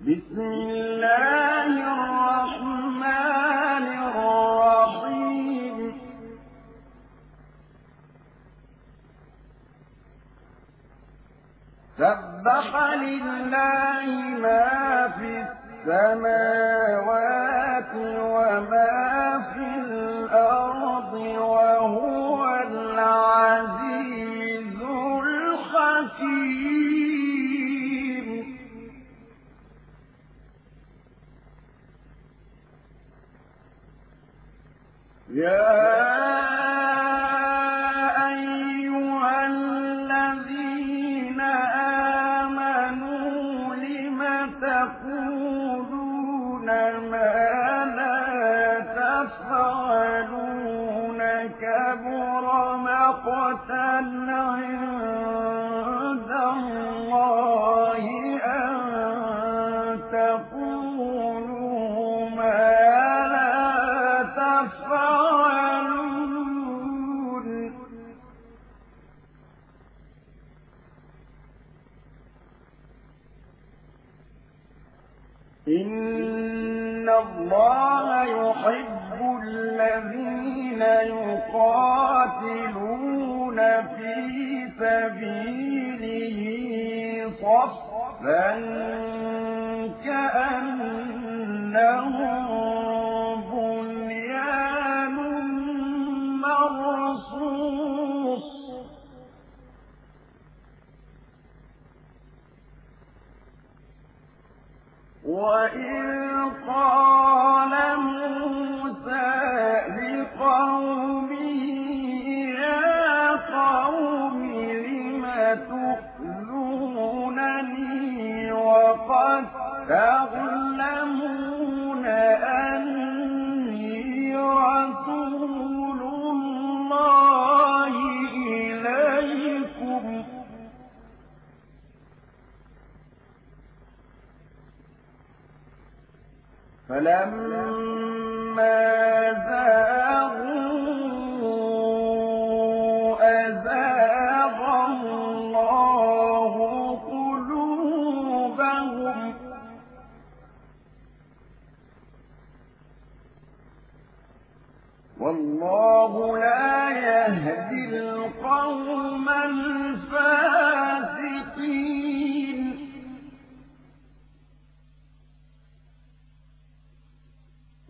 بسم الله الرحمن الرحيم. سبح لله ما في السماوات وما في صفا كأنهم بنيان مرصوص. وإذ قال فلما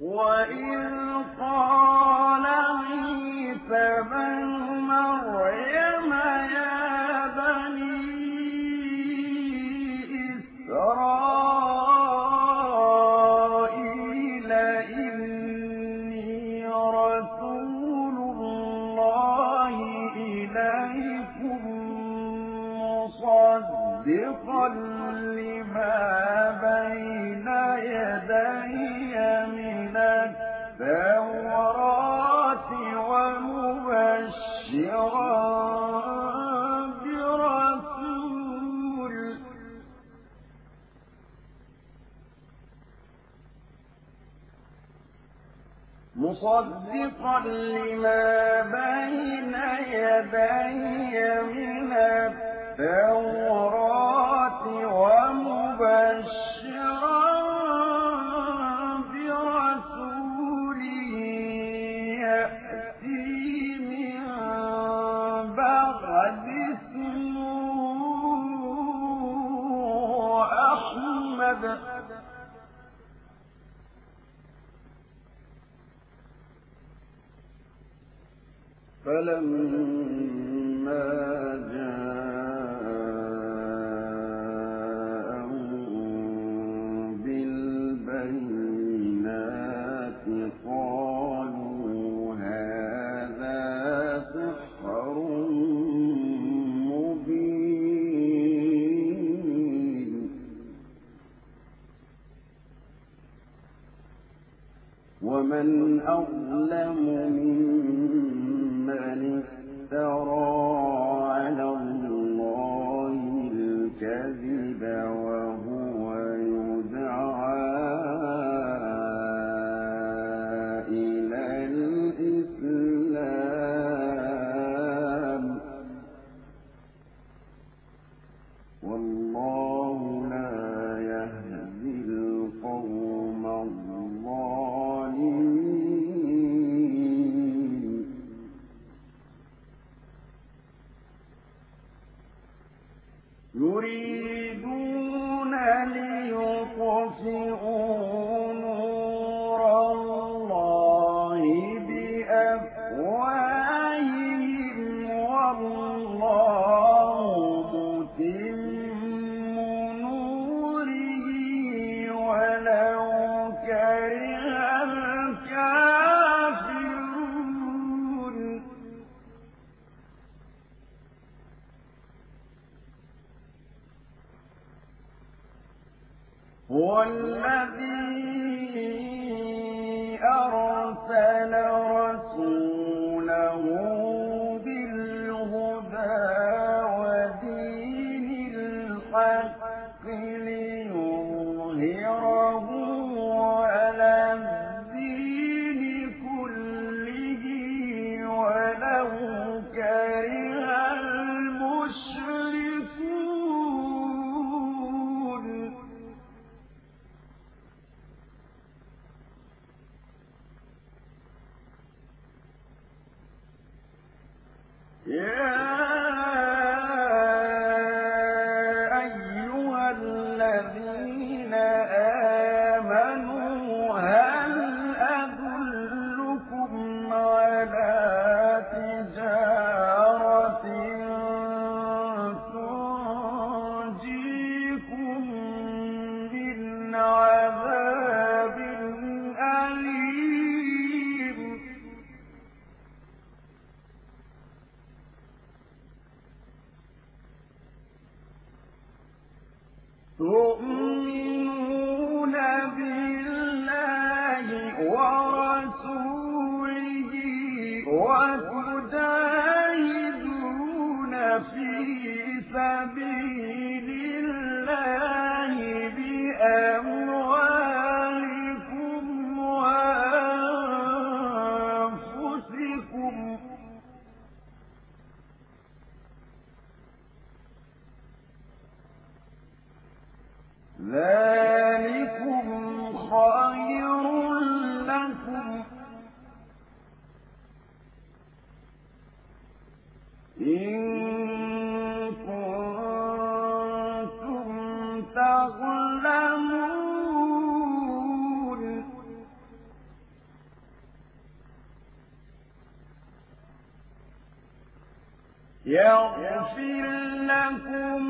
وإذ قال عيسى مريم يا بني إسرائيل إني رسول الله إليكم لما مصدقا لما بين يدي من التوراة. ومن أظلم ممن افترى يريدون ثم يغفر لكم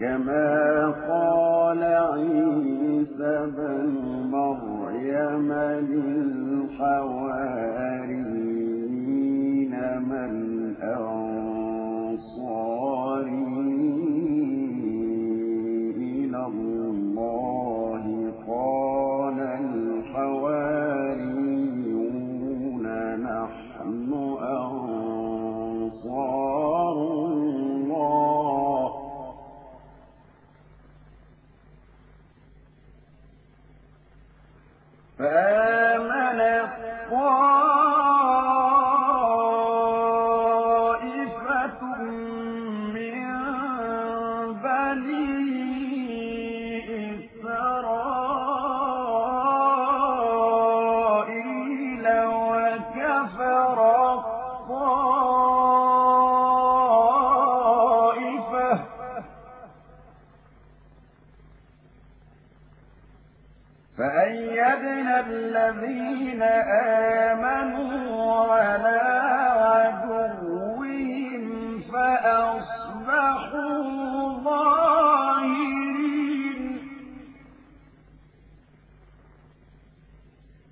كما قال عيسى بن مريم للحواري فأيدنا الذين آمنوا على